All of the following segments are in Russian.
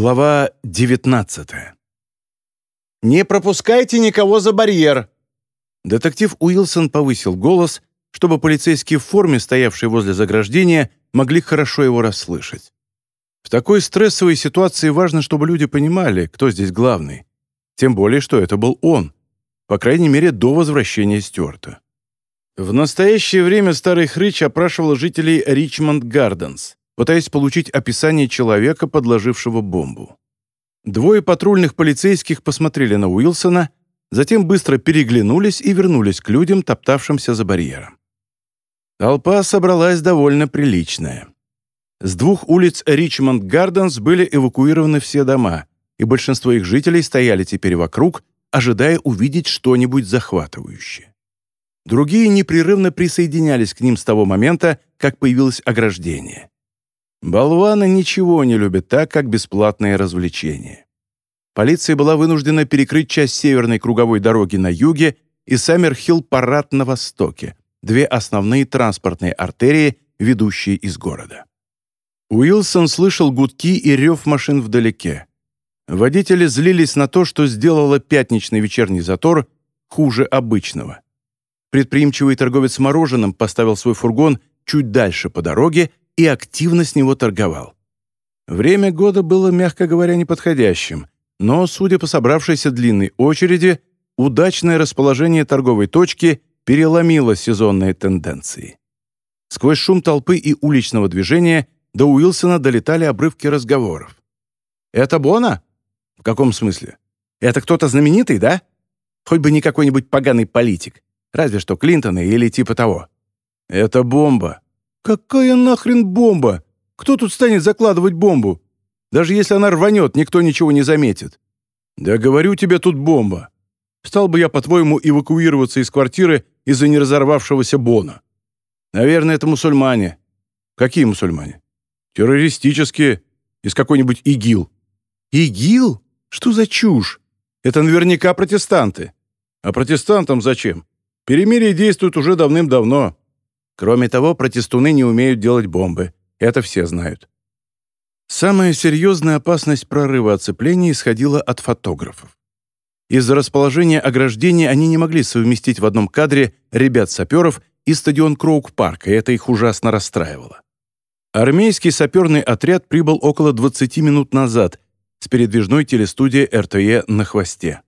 Глава 19 «Не пропускайте никого за барьер!» Детектив Уилсон повысил голос, чтобы полицейские в форме, стоявшие возле заграждения, могли хорошо его расслышать. В такой стрессовой ситуации важно, чтобы люди понимали, кто здесь главный. Тем более, что это был он, по крайней мере, до возвращения Стюарта. В настоящее время старый хрыч опрашивал жителей Ричмонд Гарденс пытаясь получить описание человека, подложившего бомбу. Двое патрульных полицейских посмотрели на Уилсона, затем быстро переглянулись и вернулись к людям, топтавшимся за барьером. Толпа собралась довольно приличная. С двух улиц Ричмонд Гарденс были эвакуированы все дома, и большинство их жителей стояли теперь вокруг, ожидая увидеть что-нибудь захватывающее. Другие непрерывно присоединялись к ним с того момента, как появилось ограждение. Болваны ничего не любят так, как бесплатные развлечения. Полиция была вынуждена перекрыть часть северной круговой дороги на юге и Саммерхилл-парад на востоке, две основные транспортные артерии, ведущие из города. Уилсон слышал гудки и рев машин вдалеке. Водители злились на то, что сделало пятничный вечерний затор хуже обычного. Предприимчивый торговец мороженым поставил свой фургон чуть дальше по дороге и активно с него торговал. Время года было, мягко говоря, неподходящим, но, судя по собравшейся длинной очереди, удачное расположение торговой точки переломило сезонные тенденции. Сквозь шум толпы и уличного движения до Уилсона долетали обрывки разговоров. «Это Бона? В каком смысле? Это кто-то знаменитый, да? Хоть бы не какой-нибудь поганый политик, разве что Клинтона или типа того. Это бомба. «Какая нахрен бомба? Кто тут станет закладывать бомбу? Даже если она рванет, никто ничего не заметит». «Да говорю тебе, тут бомба. Стал бы я, по-твоему, эвакуироваться из квартиры из-за неразорвавшегося бона? Наверное, это мусульмане». «Какие мусульмане?» «Террористические. Из какой-нибудь ИГИЛ». «ИГИЛ? Что за чушь? Это наверняка протестанты». «А протестантам зачем? Перемирие действует уже давным-давно. Кроме того, протестуны не умеют делать бомбы. Это все знают. Самая серьезная опасность прорыва оцепления исходила от фотографов. Из-за расположения ограждения они не могли совместить в одном кадре ребят-саперов и стадион Кроук-парка, и это их ужасно расстраивало. Армейский саперный отряд прибыл около 20 минут назад с передвижной телестудией РТЕ на хвосте.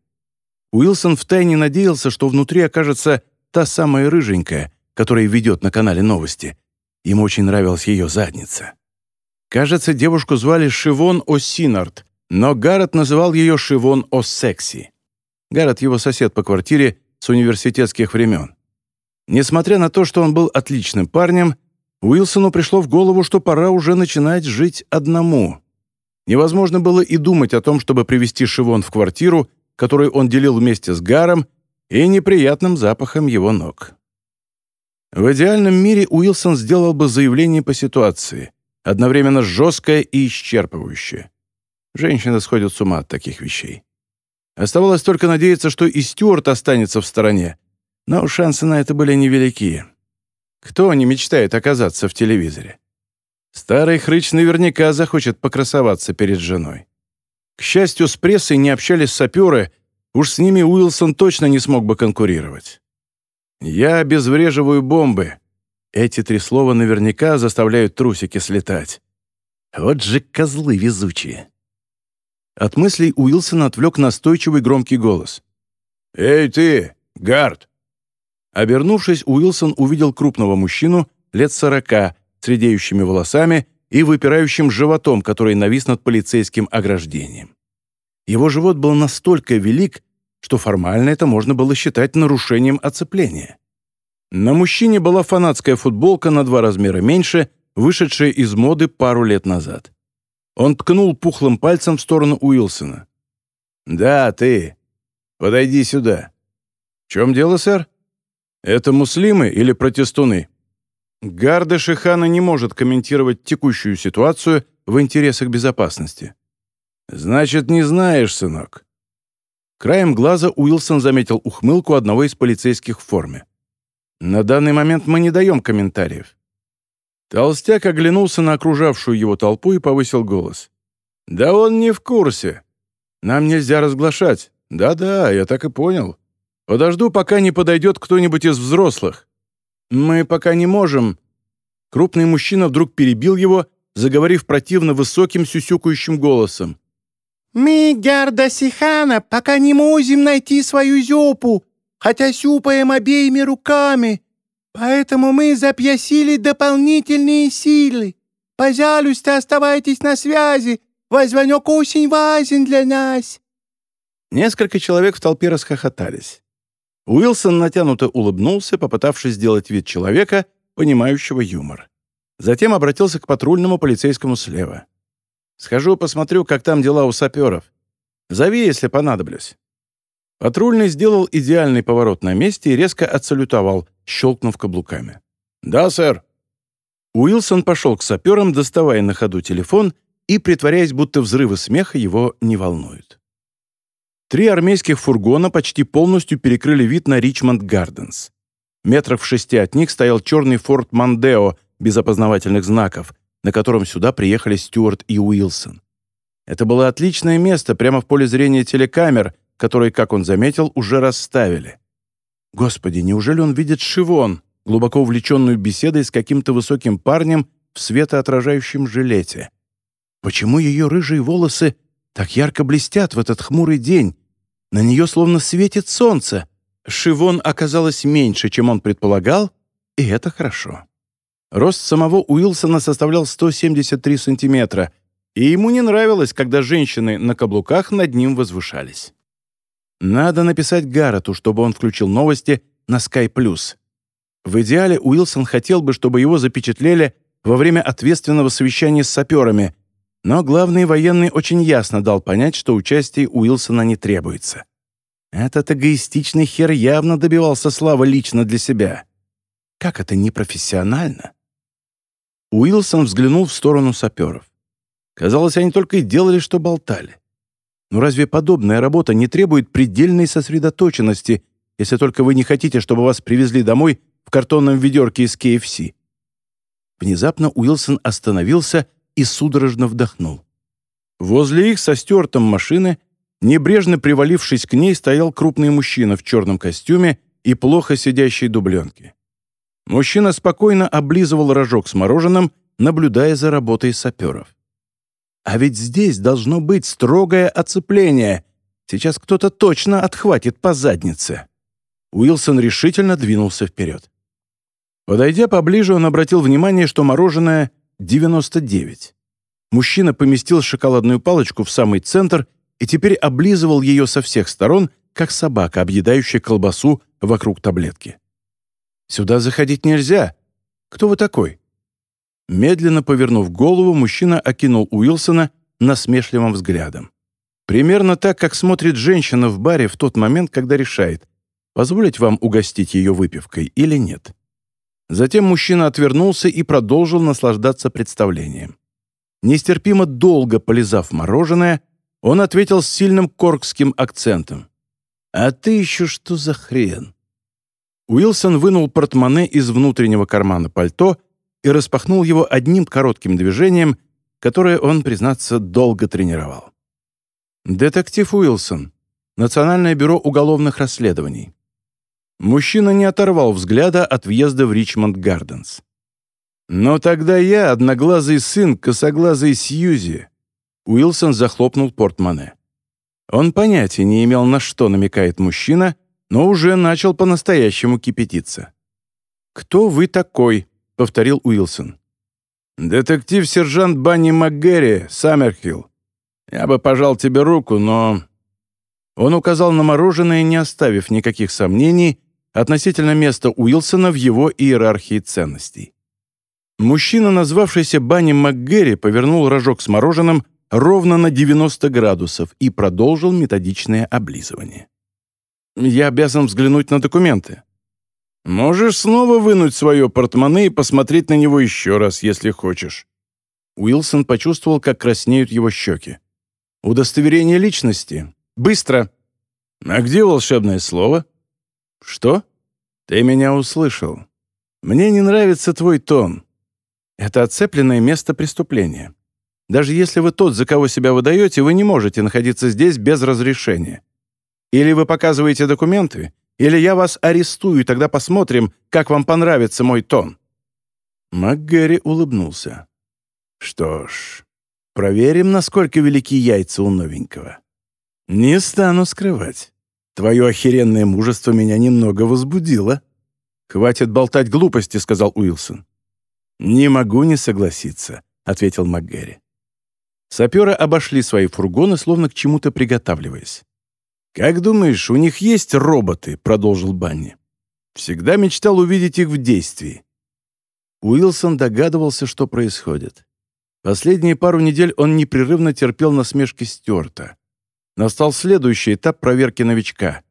Уилсон втайне надеялся, что внутри окажется та самая рыженькая, который ведет на канале новости. Ему очень нравилась ее задница. Кажется, девушку звали Шивон О'Синард, но Гаррет называл ее Шивон О'Секси. Гаррет его сосед по квартире с университетских времен. Несмотря на то, что он был отличным парнем, Уилсону пришло в голову, что пора уже начинать жить одному. Невозможно было и думать о том, чтобы привести Шивон в квартиру, которую он делил вместе с Гаром и неприятным запахом его ног. В идеальном мире Уилсон сделал бы заявление по ситуации, одновременно жесткое и исчерпывающее. Женщины сходят с ума от таких вещей. Оставалось только надеяться, что и Стюарт останется в стороне, но шансы на это были невелики. Кто не мечтает оказаться в телевизоре? Старый хрыч наверняка захочет покрасоваться перед женой. К счастью, с прессой не общались саперы, уж с ними Уилсон точно не смог бы конкурировать. «Я обезвреживаю бомбы». Эти три слова наверняка заставляют трусики слетать. Вот же козлы везучие. От мыслей Уилсона отвлек настойчивый громкий голос. «Эй ты, Гард!» Обернувшись, Уилсон увидел крупного мужчину лет сорока, с редеющими волосами и выпирающим животом, который навис над полицейским ограждением. Его живот был настолько велик, что формально это можно было считать нарушением оцепления. На мужчине была фанатская футболка на два размера меньше, вышедшая из моды пару лет назад. Он ткнул пухлым пальцем в сторону Уилсона. «Да, ты. Подойди сюда». «В чем дело, сэр? Это муслимы или протестуны?» Гарда Шихана не может комментировать текущую ситуацию в интересах безопасности. «Значит, не знаешь, сынок. Краем глаза Уилсон заметил ухмылку одного из полицейских в форме. «На данный момент мы не даем комментариев». Толстяк оглянулся на окружавшую его толпу и повысил голос. «Да он не в курсе. Нам нельзя разглашать. Да-да, я так и понял. Подожду, пока не подойдет кто-нибудь из взрослых. Мы пока не можем». Крупный мужчина вдруг перебил его, заговорив противно высоким сюсюкающим голосом. «Мы, Герда Сихана, пока не можем найти свою зёпу, хотя сюпаем обеими руками. Поэтому мы запьясили дополнительные силы. Пожалуйста, оставайтесь на связи. Возвонок очень важен для нас». Несколько человек в толпе расхохотались. Уилсон натянуто улыбнулся, попытавшись сделать вид человека, понимающего юмор. Затем обратился к патрульному полицейскому слева. «Схожу, посмотрю, как там дела у саперов. Зови, если понадоблюсь». Патрульный сделал идеальный поворот на месте и резко отсалютовал, щелкнув каблуками. «Да, сэр». Уилсон пошел к саперам, доставая на ходу телефон и притворяясь, будто взрывы смеха его не волнуют. Три армейских фургона почти полностью перекрыли вид на Ричмонд Гарденс. Метров в шести от них стоял черный форт Мандео без опознавательных знаков, на котором сюда приехали Стюарт и Уилсон. Это было отличное место прямо в поле зрения телекамер, которые, как он заметил, уже расставили. Господи, неужели он видит Шивон, глубоко увлеченную беседой с каким-то высоким парнем в светоотражающем жилете? Почему ее рыжие волосы так ярко блестят в этот хмурый день? На нее словно светит солнце. Шивон оказалась меньше, чем он предполагал, и это хорошо. Рост самого Уилсона составлял 173 сантиметра, и ему не нравилось, когда женщины на каблуках над ним возвышались. Надо написать Гаррету, чтобы он включил новости на Sky. В идеале Уилсон хотел бы, чтобы его запечатлели во время ответственного совещания с саперами, но главный военный очень ясно дал понять, что участие Уилсона не требуется. Этот эгоистичный хер явно добивался славы лично для себя. Как это непрофессионально? Уилсон взглянул в сторону саперов. Казалось, они только и делали, что болтали. Но разве подобная работа не требует предельной сосредоточенности, если только вы не хотите, чтобы вас привезли домой в картонном ведерке из KFC? Внезапно Уилсон остановился и судорожно вдохнул. Возле их со стюартом машины, небрежно привалившись к ней, стоял крупный мужчина в черном костюме и плохо сидящей дубленке. Мужчина спокойно облизывал рожок с мороженым, наблюдая за работой саперов. А ведь здесь должно быть строгое оцепление. Сейчас кто-то точно отхватит по заднице. Уилсон решительно двинулся вперед. Подойдя поближе, он обратил внимание, что мороженое 99. Мужчина поместил шоколадную палочку в самый центр и теперь облизывал ее со всех сторон, как собака, объедающая колбасу вокруг таблетки. «Сюда заходить нельзя. Кто вы такой?» Медленно повернув голову, мужчина окинул Уилсона насмешливым взглядом. Примерно так, как смотрит женщина в баре в тот момент, когда решает, позволить вам угостить ее выпивкой или нет. Затем мужчина отвернулся и продолжил наслаждаться представлением. Нестерпимо долго полизав мороженое, он ответил с сильным коркским акцентом. «А ты еще что за хрен?» Уилсон вынул портмоне из внутреннего кармана пальто и распахнул его одним коротким движением, которое он, признаться, долго тренировал. «Детектив Уилсон, Национальное бюро уголовных расследований. Мужчина не оторвал взгляда от въезда в Ричмонд Гарденс. «Но тогда я, одноглазый сын, косоглазый Сьюзи». Уилсон захлопнул портмоне. Он понятия не имел, на что намекает мужчина, но уже начал по-настоящему кипятиться. «Кто вы такой?» — повторил Уилсон. «Детектив-сержант Банни МакГерри, Саммерхилл. Я бы пожал тебе руку, но...» Он указал на мороженое, не оставив никаких сомнений, относительно места Уилсона в его иерархии ценностей. Мужчина, назвавшийся Банни МакГерри, повернул рожок с мороженым ровно на 90 градусов и продолжил методичное облизывание. «Я обязан взглянуть на документы». «Можешь снова вынуть свое портмоне и посмотреть на него еще раз, если хочешь». Уилсон почувствовал, как краснеют его щеки. «Удостоверение личности. Быстро!» «А где волшебное слово?» «Что?» «Ты меня услышал. Мне не нравится твой тон. Это оцепленное место преступления. Даже если вы тот, за кого себя выдаете, вы не можете находиться здесь без разрешения. Или вы показываете документы, или я вас арестую, тогда посмотрим, как вам понравится мой тон». МакГерри улыбнулся. «Что ж, проверим, насколько велики яйца у новенького. Не стану скрывать. Твое охеренное мужество меня немного возбудило». «Хватит болтать глупости», — сказал Уилсон. «Не могу не согласиться», — ответил МакГерри. Саперы обошли свои фургоны, словно к чему-то приготавливаясь. «Как думаешь, у них есть роботы?» — продолжил Банни. «Всегда мечтал увидеть их в действии». Уилсон догадывался, что происходит. Последние пару недель он непрерывно терпел насмешки Стюарта. Настал следующий этап проверки новичка.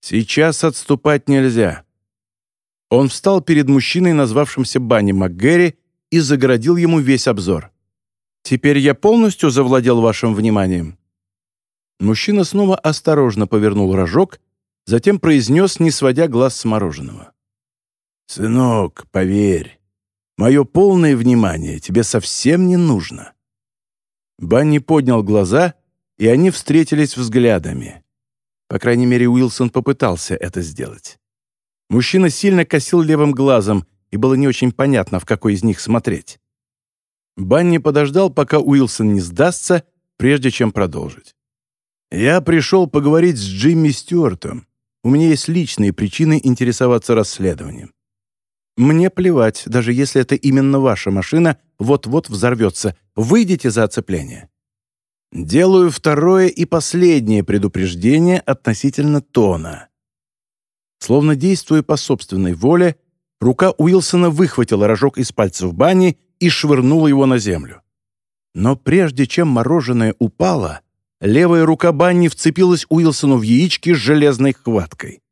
Сейчас отступать нельзя. Он встал перед мужчиной, назвавшимся Банни МакГерри, и загородил ему весь обзор. «Теперь я полностью завладел вашим вниманием?» Мужчина снова осторожно повернул рожок, затем произнес, не сводя глаз с мороженого. «Сынок, поверь, мое полное внимание тебе совсем не нужно». Банни поднял глаза, и они встретились взглядами. По крайней мере, Уилсон попытался это сделать. Мужчина сильно косил левым глазом, и было не очень понятно, в какой из них смотреть. Банни подождал, пока Уилсон не сдастся, прежде чем продолжить. «Я пришел поговорить с Джимми Стюартом. У меня есть личные причины интересоваться расследованием. Мне плевать, даже если это именно ваша машина вот-вот взорвется. Выйдите за оцепление. Делаю второе и последнее предупреждение относительно тона. Словно действуя по собственной воле, рука Уилсона выхватила рожок из пальцев Бани и швырнула его на землю. Но прежде чем мороженое упало, Левая рука Банни вцепилась Уилсону в яички с железной хваткой.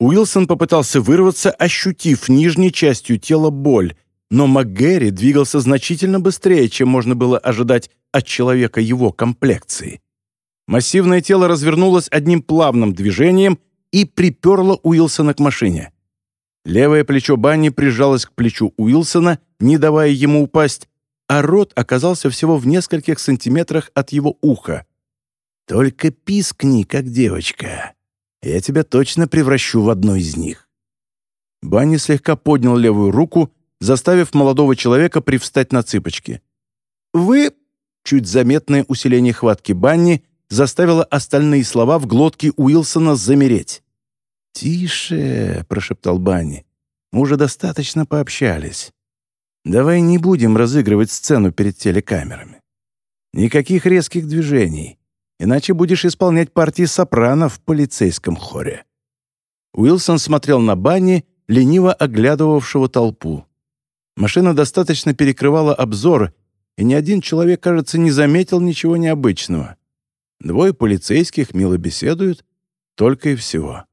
Уилсон попытался вырваться, ощутив нижней частью тела боль, но МакГерри двигался значительно быстрее, чем можно было ожидать от человека его комплекции. Массивное тело развернулось одним плавным движением и приперло Уилсона к машине. Левое плечо Банни прижалось к плечу Уилсона, не давая ему упасть, а рот оказался всего в нескольких сантиметрах от его уха. Только пискни, как девочка. Я тебя точно превращу в одну из них». Банни слегка поднял левую руку, заставив молодого человека привстать на цыпочки. «Вы...» Чуть заметное усиление хватки Банни заставило остальные слова в глотке Уилсона замереть. «Тише», — прошептал Банни. «Мы уже достаточно пообщались. Давай не будем разыгрывать сцену перед телекамерами. Никаких резких движений иначе будешь исполнять партии сопрано в полицейском хоре». Уилсон смотрел на Банни, лениво оглядывавшего толпу. Машина достаточно перекрывала обзор, и ни один человек, кажется, не заметил ничего необычного. Двое полицейских мило беседуют, только и всего.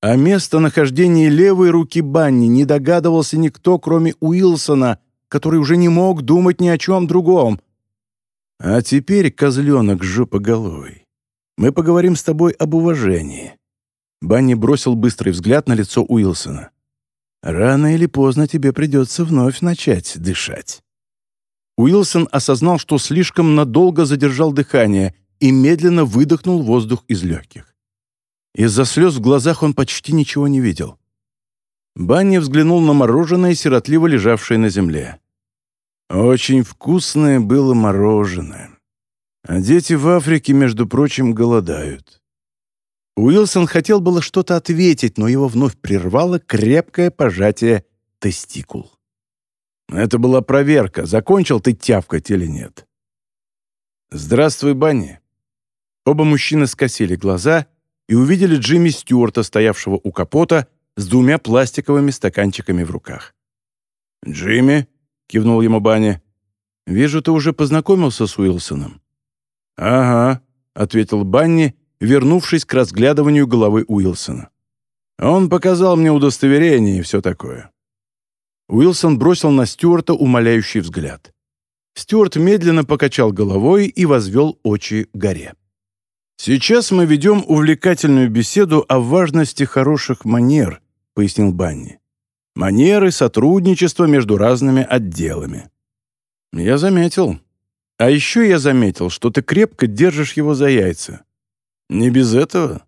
О местонахождении левой руки Банни не догадывался никто, кроме Уилсона, который уже не мог думать ни о чем другом. А теперь, козленок жопоголовый, мы поговорим с тобой об уважении». Банни бросил быстрый взгляд на лицо Уилсона. «Рано или поздно тебе придется вновь начать дышать». Уилсон осознал, что слишком надолго задержал дыхание и медленно выдохнул воздух из легких. Из-за слез в глазах он почти ничего не видел. Банни взглянул на мороженое, сиротливо лежавшее на земле. Очень вкусное было мороженое. А дети в Африке, между прочим, голодают. Уилсон хотел было что-то ответить, но его вновь прервало крепкое пожатие тестикул. Это была проверка, закончил ты тявкать или нет. «Здравствуй, Банни». Оба мужчины скосили глаза и увидели Джимми Стюарта, стоявшего у капота, с двумя пластиковыми стаканчиками в руках. «Джимми?» Кивнул ему Банни. «Вижу, ты уже познакомился с Уилсоном». «Ага», — ответил Банни, вернувшись к разглядыванию головы Уилсона. «Он показал мне удостоверение и все такое». Уилсон бросил на Стюарта умоляющий взгляд. Стюарт медленно покачал головой и возвел очи к горе. «Сейчас мы ведем увлекательную беседу о важности хороших манер», — пояснил Банни манеры сотрудничества между разными отделами. Я заметил. А еще я заметил, что ты крепко держишь его за яйца. Не без этого.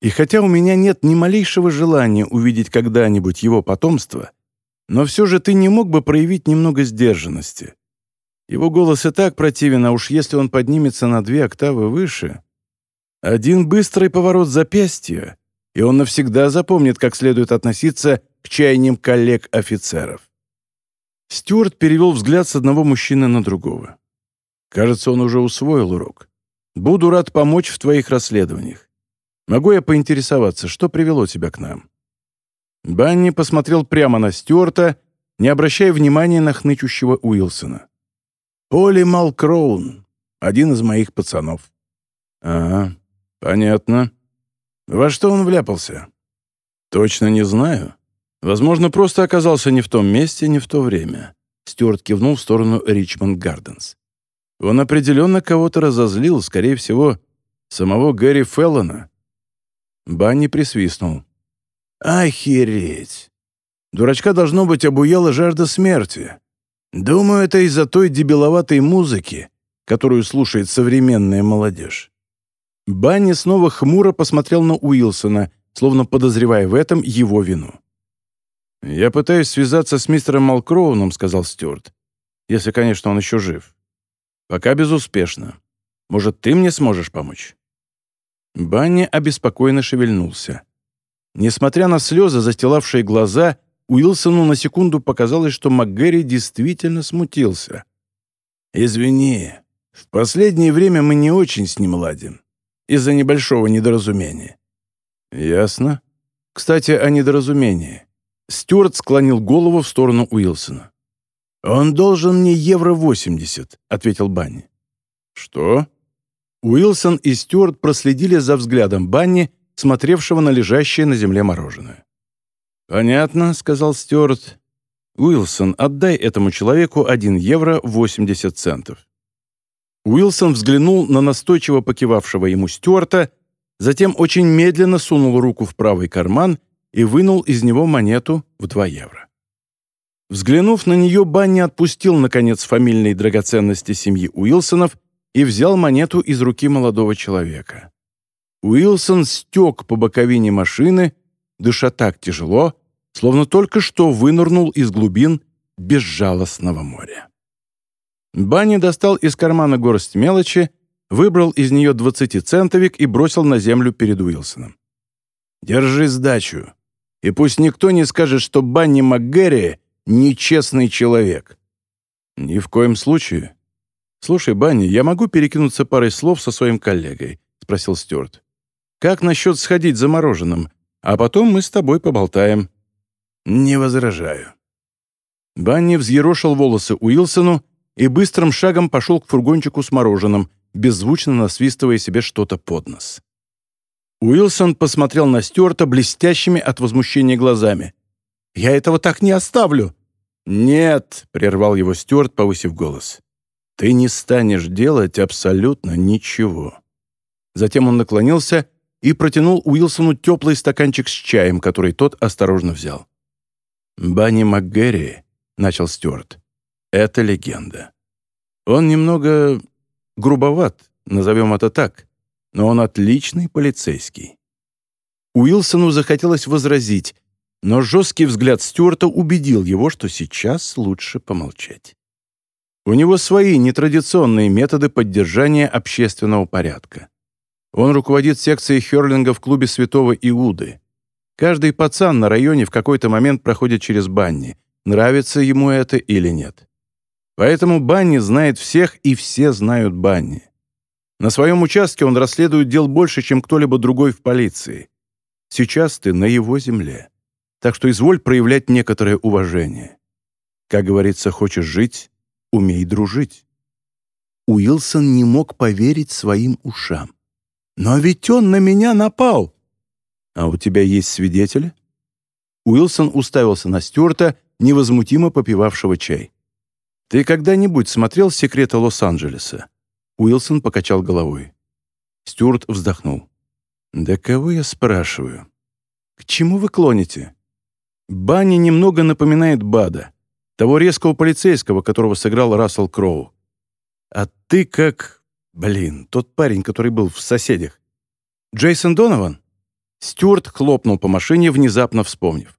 И хотя у меня нет ни малейшего желания увидеть когда-нибудь его потомство, но все же ты не мог бы проявить немного сдержанности. Его голос и так противен, а уж если он поднимется на две октавы выше... Один быстрый поворот запястья, и он навсегда запомнит, как следует относиться к чаяниям коллег-офицеров. Стюарт перевел взгляд с одного мужчины на другого. Кажется, он уже усвоил урок. Буду рад помочь в твоих расследованиях. Могу я поинтересоваться, что привело тебя к нам?» Банни посмотрел прямо на Стюарта, не обращая внимания на хнычущего Уилсона. «Поли Малкроун, один из моих пацанов». «Ага, понятно. Во что он вляпался?» «Точно не знаю. Возможно, просто оказался не в том месте, не в то время». Стюарт кивнул в сторону Ричмонд Гарденс. Он определенно кого-то разозлил, скорее всего, самого Гэри Феллона. Банни присвистнул. «Охереть! Дурачка, должно быть, обуяла жажда смерти. Думаю, это из-за той дебиловатой музыки, которую слушает современная молодежь». Банни снова хмуро посмотрел на Уилсона, словно подозревая в этом его вину. «Я пытаюсь связаться с мистером Малкроуном», — сказал Стюарт. «Если, конечно, он еще жив». Пока безуспешно. Может, ты мне сможешь помочь?» Банни обеспокоенно шевельнулся. Несмотря на слезы, застилавшие глаза, Уилсону на секунду показалось, что МакГерри действительно смутился. «Извини, в последнее время мы не очень с ним ладим. Из-за небольшого недоразумения». «Ясно. Кстати, о недоразумении». Стюарт склонил голову в сторону Уилсона. «Он должен мне евро восемьдесят», — ответил Банни. «Что?» Уилсон и Стюарт проследили за взглядом Банни, смотревшего на лежащее на земле мороженое. «Понятно», — сказал Стюарт. «Уилсон, отдай этому человеку один евро восемьдесят центов». Уилсон взглянул на настойчиво покивавшего ему Стюарта, затем очень медленно сунул руку в правый карман и вынул из него монету в два евро. Взглянув на нее, Банни отпустил, наконец, фамильные драгоценности семьи Уилсонов и взял монету из руки молодого человека. Уилсон стек по боковине машины, дыша так тяжело, словно только что вынырнул из глубин безжалостного моря. Банни достал из кармана горсть мелочи, выбрал из нее двадцатицентовик и бросил на землю перед Уилсоном. «Держи сдачу, и пусть никто не скажет, что Банни МакГерри нечестный человек». «Ни в коем случае. Слушай, Банни, я могу перекинуться парой слов со своим коллегой?» — спросил Стюарт. «Как насчет сходить за мороженым, а потом мы с тобой поболтаем?» «Не возражаю». Банни взъерошил волосы Уилсону и быстрым шагом пошел к фургончику с мороженым, беззвучно насвистывая себе что-то под нос. Уилсон посмотрел на Стюарта блестящими от возмущения глазами. «Я этого так не оставлю!» «Нет», — прервал его Стюарт, повысив голос. «Ты не станешь делать абсолютно ничего». Затем он наклонился и протянул Уилсону теплый стаканчик с чаем, который тот осторожно взял. «Банни МакГерри», — начал Стюарт, — «это легенда. Он немного грубоват, назовем это так, но он отличный полицейский». Уилсону захотелось возразить, но жесткий взгляд Стюарта убедил его, что сейчас лучше помолчать. У него свои нетрадиционные методы поддержания общественного порядка. Он руководит секцией херлинга в клубе Святого Иуды. Каждый пацан на районе в какой-то момент проходит через Банни, нравится ему это или нет. Поэтому Банни знает всех, и все знают Банни. На своем участке он расследует дел больше, чем кто-либо другой в полиции. Сейчас ты на его земле так что изволь проявлять некоторое уважение. Как говорится, хочешь жить — умей дружить». Уилсон не мог поверить своим ушам. «Но ведь он на меня напал!» «А у тебя есть свидетели?» Уилсон уставился на Стюарта, невозмутимо попивавшего чай. «Ты когда-нибудь смотрел «Секреты Лос-Анджелеса»?» Уилсон покачал головой. Стюарт вздохнул. «Да кого я спрашиваю? К чему вы клоните?» Банни немного напоминает Бада, того резкого полицейского, которого сыграл Рассел Кроу. А ты как... Блин, тот парень, который был в соседях. Джейсон Донован? Стюарт хлопнул по машине, внезапно вспомнив.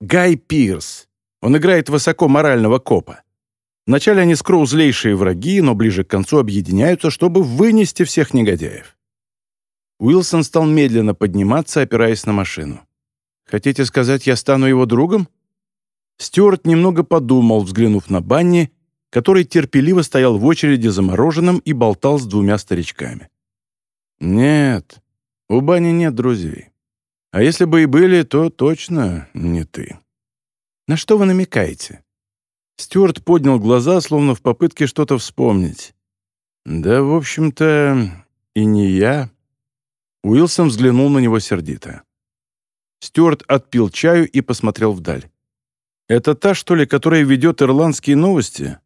Гай Пирс. Он играет высоко морального копа. Вначале они с Кроу злейшие враги, но ближе к концу объединяются, чтобы вынести всех негодяев. Уилсон стал медленно подниматься, опираясь на машину. «Хотите сказать, я стану его другом?» Стюарт немного подумал, взглянув на Банни, который терпеливо стоял в очереди за мороженым и болтал с двумя старичками. «Нет, у Банни нет друзей. А если бы и были, то точно не ты». «На что вы намекаете?» Стюарт поднял глаза, словно в попытке что-то вспомнить. «Да, в общем-то, и не я». Уилсон взглянул на него сердито. Стюарт отпил чаю и посмотрел вдаль. «Это та, что ли, которая ведет ирландские новости?